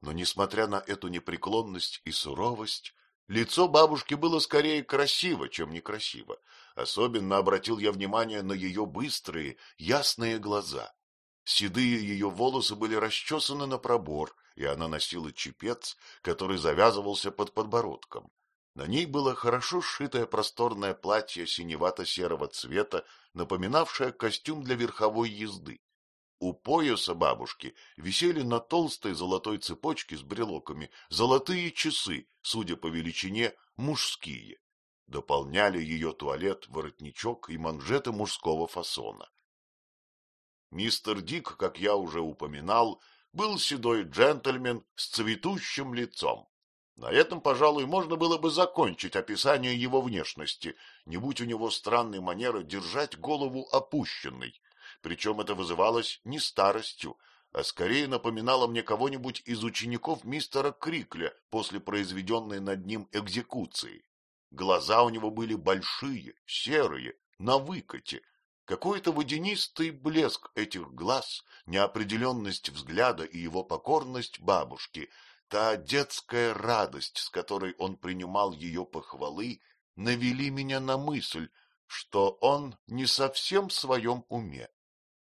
Но, несмотря на эту непреклонность и суровость, лицо бабушки было скорее красиво, чем некрасиво. Особенно обратил я внимание на ее быстрые, ясные глаза. Седые ее волосы были расчесаны на пробор, и она носила чепец, который завязывался под подбородком. На ней было хорошо сшитое просторное платье синевато-серого цвета, напоминавшее костюм для верховой езды. У пояса бабушки висели на толстой золотой цепочке с брелоками золотые часы, судя по величине, мужские. Дополняли ее туалет, воротничок и манжеты мужского фасона. Мистер Дик, как я уже упоминал, был седой джентльмен с цветущим лицом. На этом, пожалуй, можно было бы закончить описание его внешности, не будь у него странной манеры держать голову опущенной. Причем это вызывалось не старостью, а скорее напоминало мне кого-нибудь из учеников мистера Крикля после произведенной над ним экзекуции. Глаза у него были большие, серые, на выкате, какой-то водянистый блеск этих глаз, неопределенность взгляда и его покорность бабушки, та детская радость, с которой он принимал ее похвалы, навели меня на мысль, что он не совсем в своем уме.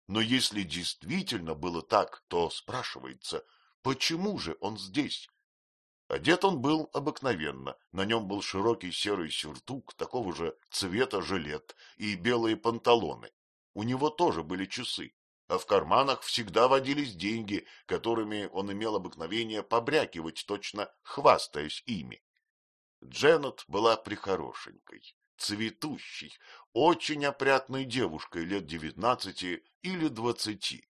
Но если действительно было так, то спрашивается, почему же он здесь? Одет он был обыкновенно, на нем был широкий серый сюртук, такого же цвета жилет и белые панталоны. У него тоже были часы, а в карманах всегда водились деньги, которыми он имел обыкновение побрякивать, точно хвастаясь ими. Дженнет была прихорошенькой, цветущей, очень опрятной девушкой лет девятнадцати или двадцати.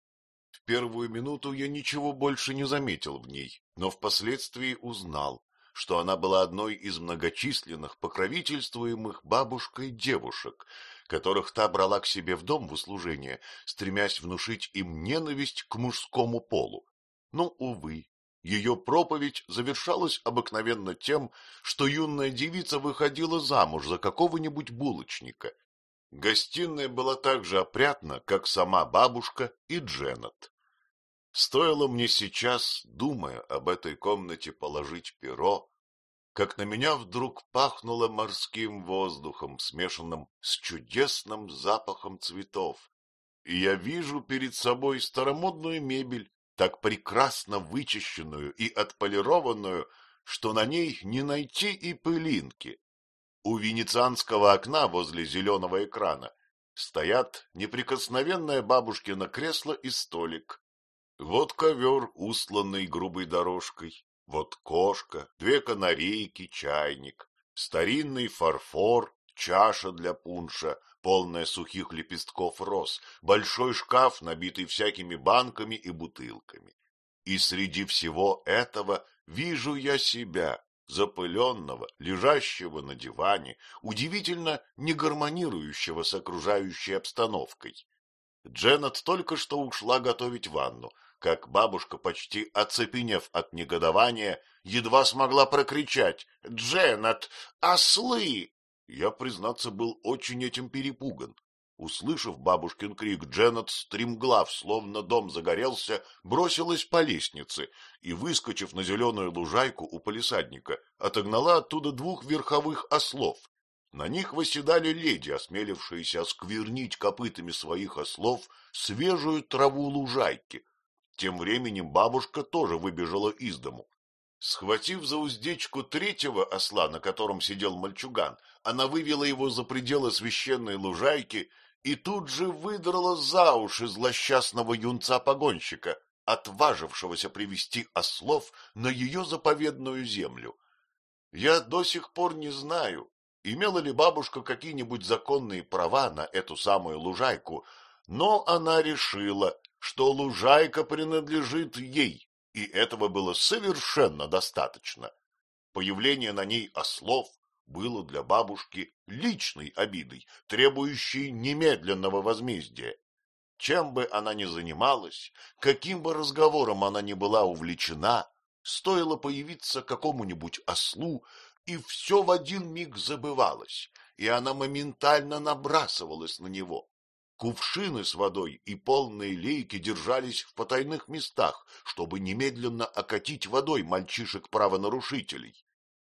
В первую минуту я ничего больше не заметил в ней, но впоследствии узнал, что она была одной из многочисленных покровительствуемых бабушкой девушек, которых та брала к себе в дом в услужение, стремясь внушить им ненависть к мужскому полу. Но, увы, ее проповедь завершалась обыкновенно тем, что юная девица выходила замуж за какого-нибудь булочника. Гостиная была так же опрятна, как сама бабушка и Дженнет. Стоило мне сейчас, думая об этой комнате, положить перо, как на меня вдруг пахнуло морским воздухом, смешанным с чудесным запахом цветов. И я вижу перед собой старомодную мебель, так прекрасно вычищенную и отполированную, что на ней не найти и пылинки. У венецианского окна возле зеленого экрана стоят неприкосновенное бабушкино кресло и столик. Вот ковер, устланный грубой дорожкой, вот кошка, две канарейки, чайник, старинный фарфор, чаша для пунша, полная сухих лепестков роз, большой шкаф, набитый всякими банками и бутылками. И среди всего этого вижу я себя, запыленного, лежащего на диване, удивительно не гармонирующего с окружающей обстановкой. Дженнет только что ушла готовить ванну, как бабушка, почти оцепенев от негодования, едва смогла прокричать «Дженнет, ослы!» Я, признаться, был очень этим перепуган. Услышав бабушкин крик, Дженнет стремглав, словно дом загорелся, бросилась по лестнице и, выскочив на зеленую лужайку у полисадника, отогнала оттуда двух верховых ослов. На них восседали леди, осмелившиеся осквернить копытами своих ослов свежую траву лужайки. Тем временем бабушка тоже выбежала из дому. Схватив за уздечку третьего осла, на котором сидел мальчуган, она вывела его за пределы священной лужайки и тут же выдрала за уши злосчастного юнца-погонщика, отважившегося привести ослов на ее заповедную землю. Я до сих пор не знаю, имела ли бабушка какие-нибудь законные права на эту самую лужайку, но она решила, что лужайка принадлежит ей, и этого было совершенно достаточно. Появление на ней ослов было для бабушки личной обидой, требующей немедленного возмездия. Чем бы она ни занималась, каким бы разговором она ни была увлечена, стоило появиться какому-нибудь ослу, и все в один миг забывалось, и она моментально набрасывалась на него. Кувшины с водой и полные лейки держались в потайных местах, чтобы немедленно окатить водой мальчишек-правонарушителей.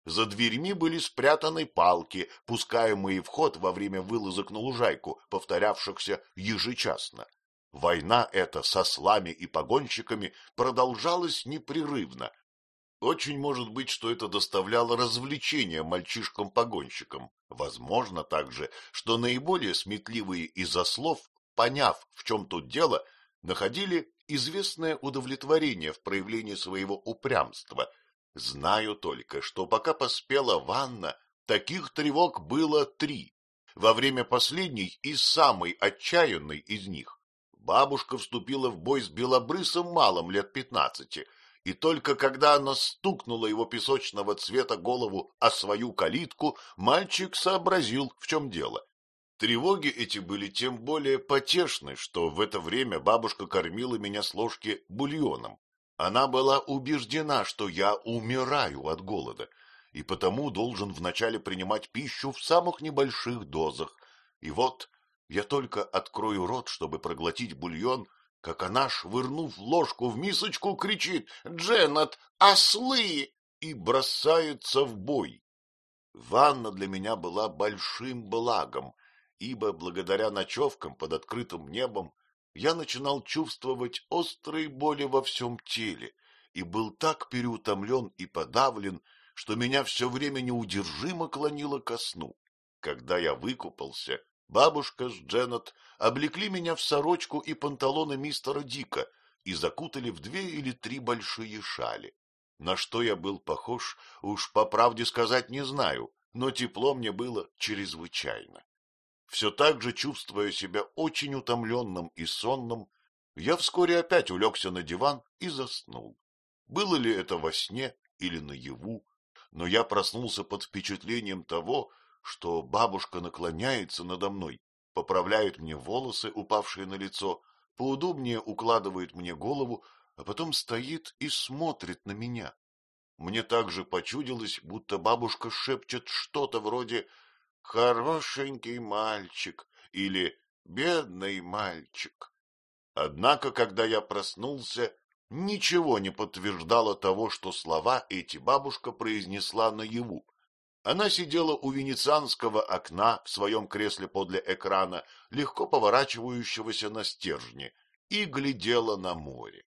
За дверьми были спрятаны палки, пускаемые в ход во время вылазок на лужайку, повторявшихся ежечасно. Война эта со слами и погонщиками продолжалась непрерывно. Очень может быть, что это доставляло развлечение мальчишкам-погонщикам. Возможно также, что наиболее сметливые из-за слов, поняв, в чем тут дело, находили известное удовлетворение в проявлении своего упрямства – Знаю только, что пока поспела ванна, таких тревог было три. Во время последней и самой отчаянной из них бабушка вступила в бой с белобрысом малым лет пятнадцати, и только когда она стукнула его песочного цвета голову о свою калитку, мальчик сообразил, в чем дело. Тревоги эти были тем более потешны, что в это время бабушка кормила меня с ложки бульоном. Она была убеждена, что я умираю от голода, и потому должен вначале принимать пищу в самых небольших дозах. И вот я только открою рот, чтобы проглотить бульон, как она, швырнув ложку в мисочку, кричит «Дженнет, ослы!» и бросается в бой. Ванна для меня была большим благом, ибо благодаря ночевкам под открытым небом я начинал чувствовать острые боли во всем теле и был так переутомлен и подавлен, что меня все время неудержимо клонило ко сну. Когда я выкупался, бабушка с Дженнет облекли меня в сорочку и панталоны мистера Дика и закутали в две или три большие шали. На что я был похож, уж по правде сказать не знаю, но тепло мне было чрезвычайно. Все так же чувствуя себя очень утомленным и сонным, я вскоре опять улегся на диван и заснул. Было ли это во сне или наяву, но я проснулся под впечатлением того, что бабушка наклоняется надо мной, поправляет мне волосы, упавшие на лицо, поудобнее укладывает мне голову, а потом стоит и смотрит на меня. Мне также почудилось, будто бабушка шепчет что-то вроде хорошенький мальчик или бедный мальчик. Однако, когда я проснулся, ничего не подтверждало того, что слова эти бабушка произнесла наяву. Она сидела у венецианского окна в своем кресле подле экрана, легко поворачивающегося на стержне, и глядела на море.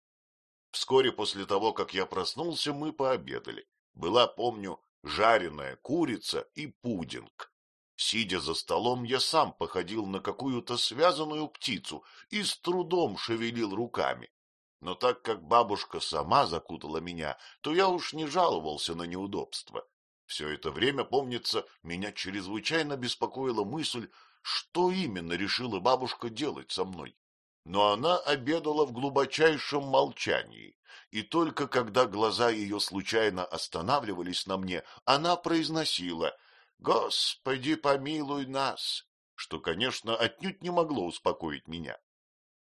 Вскоре после того, как я проснулся, мы пообедали. Была, помню, жареная курица и пудинг. Сидя за столом, я сам походил на какую-то связанную птицу и с трудом шевелил руками. Но так как бабушка сама закутала меня, то я уж не жаловался на неудобства. Все это время, помнится, меня чрезвычайно беспокоила мысль, что именно решила бабушка делать со мной. Но она обедала в глубочайшем молчании, и только когда глаза ее случайно останавливались на мне, она произносила «Господи, помилуй нас!» что, конечно, отнюдь не могло успокоить меня.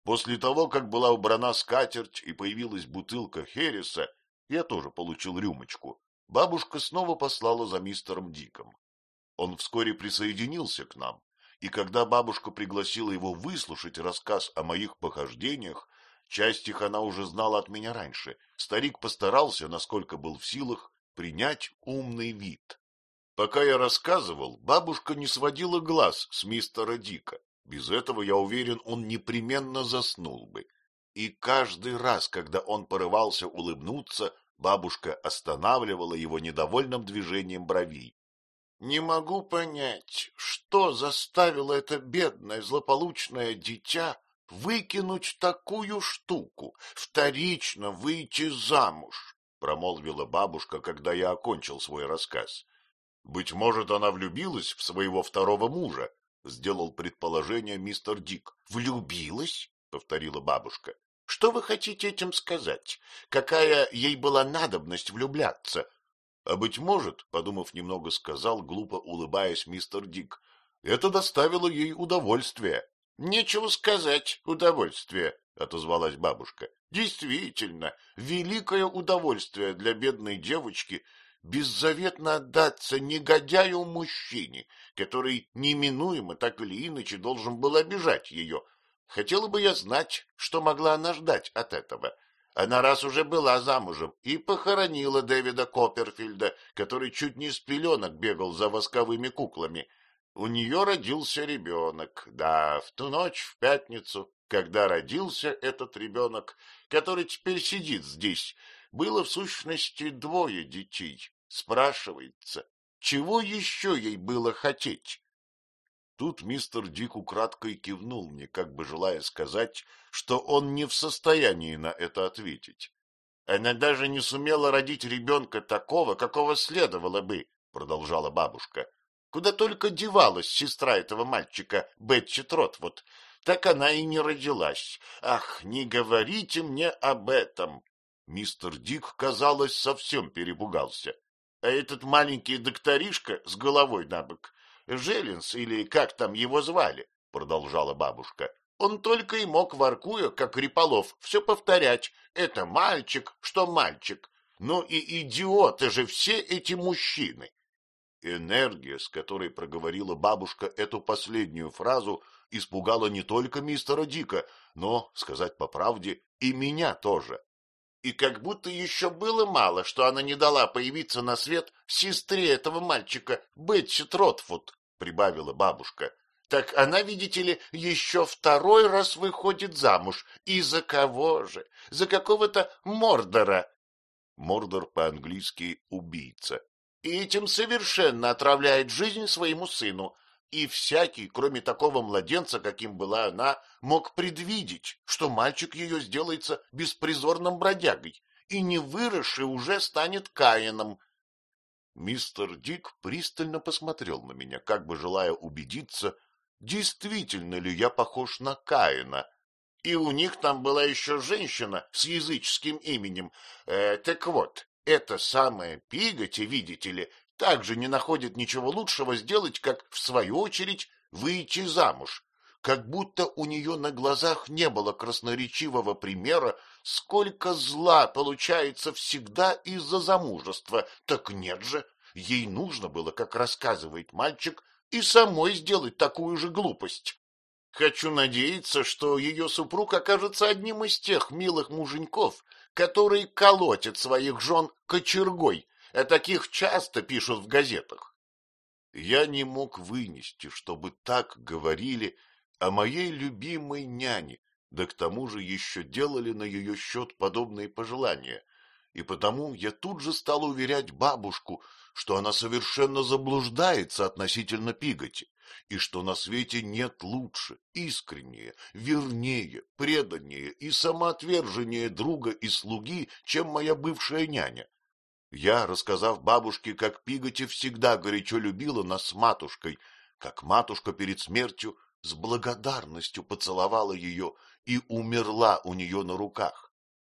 После того, как была убрана скатерть и появилась бутылка Хереса, я тоже получил рюмочку. Бабушка снова послала за мистером Диком. Он вскоре присоединился к нам, и когда бабушка пригласила его выслушать рассказ о моих похождениях, часть их она уже знала от меня раньше, старик постарался, насколько был в силах, принять умный вид. Пока я рассказывал, бабушка не сводила глаз с мистера Дика. Без этого, я уверен, он непременно заснул бы. И каждый раз, когда он порывался улыбнуться, бабушка останавливала его недовольным движением бровей. — Не могу понять, что заставило это бедное злополучное дитя выкинуть такую штуку, вторично выйти замуж, — промолвила бабушка, когда я окончил свой рассказ. Быть может, она влюбилась в своего второго мужа, — сделал предположение мистер Дик. — Влюбилась? — повторила бабушка. — Что вы хотите этим сказать? Какая ей была надобность влюбляться? — А быть может, — подумав немного, сказал, глупо улыбаясь мистер Дик, — это доставило ей удовольствие. — Нечего сказать, удовольствие, — отозвалась бабушка. — Действительно, великое удовольствие для бедной девочки беззаветно отдаться негодяю-мужчине, который неминуемо так или иначе должен был обижать ее. Хотела бы я знать, что могла она ждать от этого. Она раз уже была замужем и похоронила Дэвида Копперфильда, который чуть не с пеленок бегал за восковыми куклами. У нее родился ребенок, да, в ту ночь, в пятницу, когда родился этот ребенок, который теперь сидит здесь, было в сущности двое детей. Спрашивается, чего еще ей было хотеть? Тут мистер Дик украдкой кивнул мне, как бы желая сказать, что он не в состоянии на это ответить. Она даже не сумела родить ребенка такого, какого следовало бы, продолжала бабушка. Куда только девалась сестра этого мальчика, Бетти Тротвуд, так она и не родилась. Ах, не говорите мне об этом. Мистер Дик, казалось, совсем перепугался. А этот маленький докторишка с головой на бок Желенс, или как там его звали, — продолжала бабушка. Он только и мог, воркуя, как Риполов, все повторять. Это мальчик, что мальчик. Ну и идиоты же все эти мужчины. Энергия, с которой проговорила бабушка эту последнюю фразу, испугала не только мистера Дика, но, сказать по правде, и меня тоже. И как будто еще было мало, что она не дала появиться на свет сестре этого мальчика, Бетси Тротфуд, — прибавила бабушка. Так она, видите ли, еще второй раз выходит замуж. И за кого же? За какого-то Мордора. Мордор по-английски «убийца». И этим совершенно отравляет жизнь своему сыну. И всякий, кроме такого младенца, каким была она, мог предвидеть, что мальчик ее сделается беспризорным бродягой и не выросший уже станет Каином. Мистер Дик пристально посмотрел на меня, как бы желая убедиться, действительно ли я похож на Каина. И у них там была еще женщина с языческим именем. Э, так вот, эта самая Пиготи, видите ли, также не находит ничего лучшего сделать, как, в свою очередь, выйти замуж, как будто у нее на глазах не было красноречивого примера, сколько зла получается всегда из-за замужества. Так нет же, ей нужно было, как рассказывает мальчик, и самой сделать такую же глупость. Хочу надеяться, что ее супруг окажется одним из тех милых муженьков, которые колотят своих жен кочергой, а таких часто пишут в газетах. Я не мог вынести, чтобы так говорили о моей любимой няне, да к тому же еще делали на ее счет подобные пожелания, и потому я тут же стал уверять бабушку, что она совершенно заблуждается относительно пиготи, и что на свете нет лучше, искреннее, вернее, преданнее и самоотверженнее друга и слуги, чем моя бывшая няня. Я, рассказав бабушке, как Пиготи всегда горячо любила нас с матушкой, как матушка перед смертью с благодарностью поцеловала ее и умерла у нее на руках.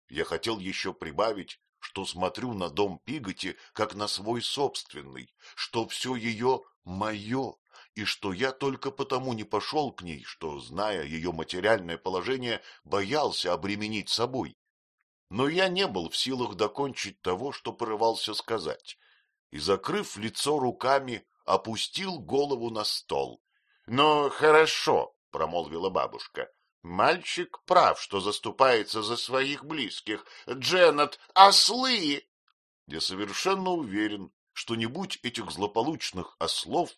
Я хотел еще прибавить, что смотрю на дом Пиготи, как на свой собственный, что все ее мое, и что я только потому не пошел к ней, что, зная ее материальное положение, боялся обременить собой. Но я не был в силах докончить того, что порывался сказать, и, закрыв лицо руками, опустил голову на стол. — Ну, хорошо, — промолвила бабушка. — Мальчик прав, что заступается за своих близких. Дженнет, ослы! Я совершенно уверен, что не будь этих злополучных ослов,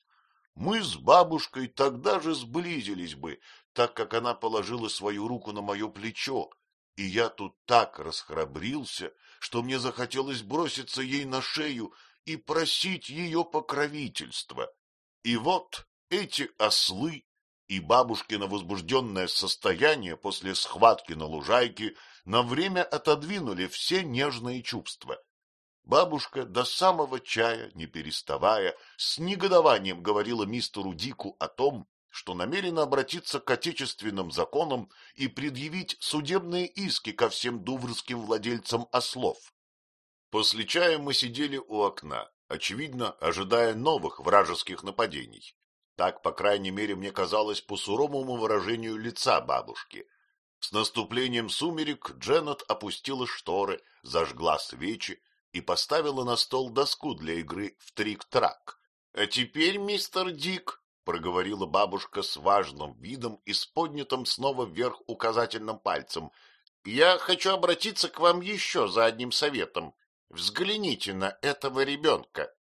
мы с бабушкой тогда же сблизились бы, так как она положила свою руку на мое плечо и я тут так расхрабрился, что мне захотелось броситься ей на шею и просить ее покровительства. И вот эти ослы и бабушкино возбужденное состояние после схватки на лужайке на время отодвинули все нежные чувства. Бабушка до самого чая, не переставая, с негодованием говорила мистеру Дику о том, что намерена обратиться к отечественным законам и предъявить судебные иски ко всем дуврским владельцам ослов. После чая мы сидели у окна, очевидно, ожидая новых вражеских нападений. Так, по крайней мере, мне казалось по суровому выражению лица бабушки. С наступлением сумерек Дженнет опустила шторы, зажгла свечи и поставила на стол доску для игры в трик-трак. — А теперь, мистер Дик, — проговорила бабушка с важным видом и с поднятым снова вверх указательным пальцем, — я хочу обратиться к вам еще за одним советом. Взгляните на этого ребенка. —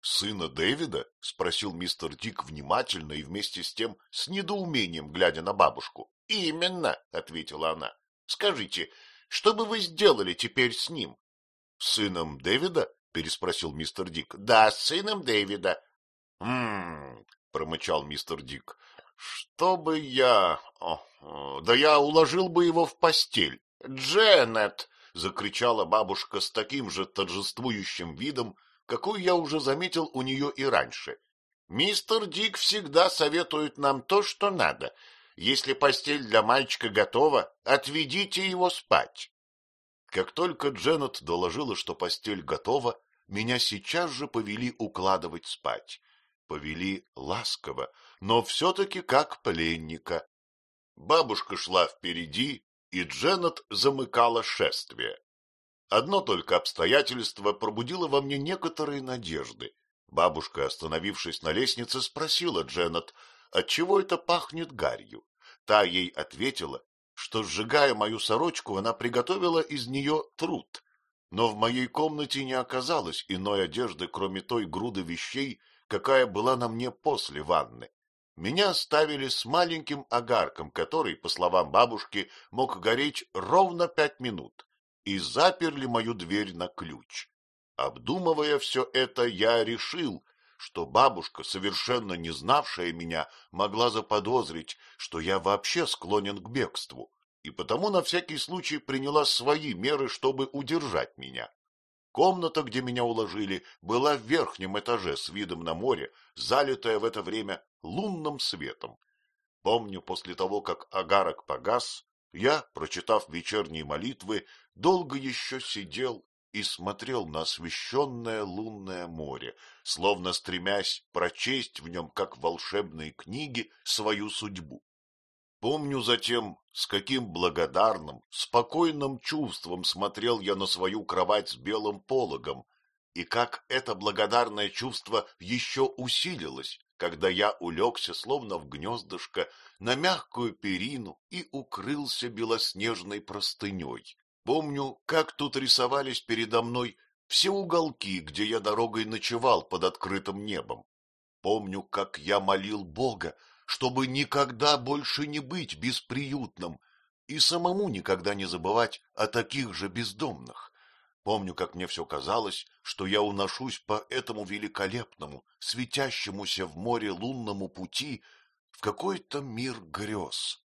Сына Дэвида? — спросил мистер Дик внимательно и вместе с тем с недоумением, глядя на бабушку. — Именно, — ответила она. — Скажите, что бы вы сделали теперь с ним? — Сыном Дэвида? — переспросил мистер Дик. — Да, сыном Дэвида. — Хм, — промычал мистер Дик. — Что бы я... О, да я уложил бы его в постель. — Дженнет! — закричала бабушка с таким же торжествующим видом, какой я уже заметил у нее и раньше. — Мистер Дик всегда советует нам то, что надо. Если постель для мальчика готова, отведите его спать. Как только Дженнет доложила, что постель готова, меня сейчас же повели укладывать спать. Повели ласково, но все-таки как пленника. Бабушка шла впереди, и Дженнет замыкала шествие. Одно только обстоятельство пробудило во мне некоторые надежды. Бабушка, остановившись на лестнице, спросила Дженнет, отчего это пахнет гарью. Та ей ответила, что, сжигая мою сорочку, она приготовила из нее труд. Но в моей комнате не оказалось иной одежды, кроме той груды вещей, какая была на мне после ванны. Меня оставили с маленьким огарком, который, по словам бабушки, мог гореть ровно пять минут, и заперли мою дверь на ключ. Обдумывая все это, я решил, что бабушка, совершенно не знавшая меня, могла заподозрить, что я вообще склонен к бегству, и потому на всякий случай приняла свои меры, чтобы удержать меня. Комната, где меня уложили, была в верхнем этаже с видом на море, залитая в это время лунным светом. Помню, после того, как агарок погас, я, прочитав вечерние молитвы, долго еще сидел и смотрел на освещенное лунное море, словно стремясь прочесть в нем, как в волшебной книге, свою судьбу. Помню затем, с каким благодарным, спокойным чувством смотрел я на свою кровать с белым пологом, и как это благодарное чувство еще усилилось, когда я улегся, словно в гнездышко, на мягкую перину и укрылся белоснежной простыней. Помню, как тут рисовались передо мной все уголки, где я дорогой ночевал под открытым небом. Помню, как я молил Бога, чтобы никогда больше не быть бесприютным и самому никогда не забывать о таких же бездомных. Помню, как мне все казалось, что я уношусь по этому великолепному, светящемуся в море лунному пути в какой-то мир грез.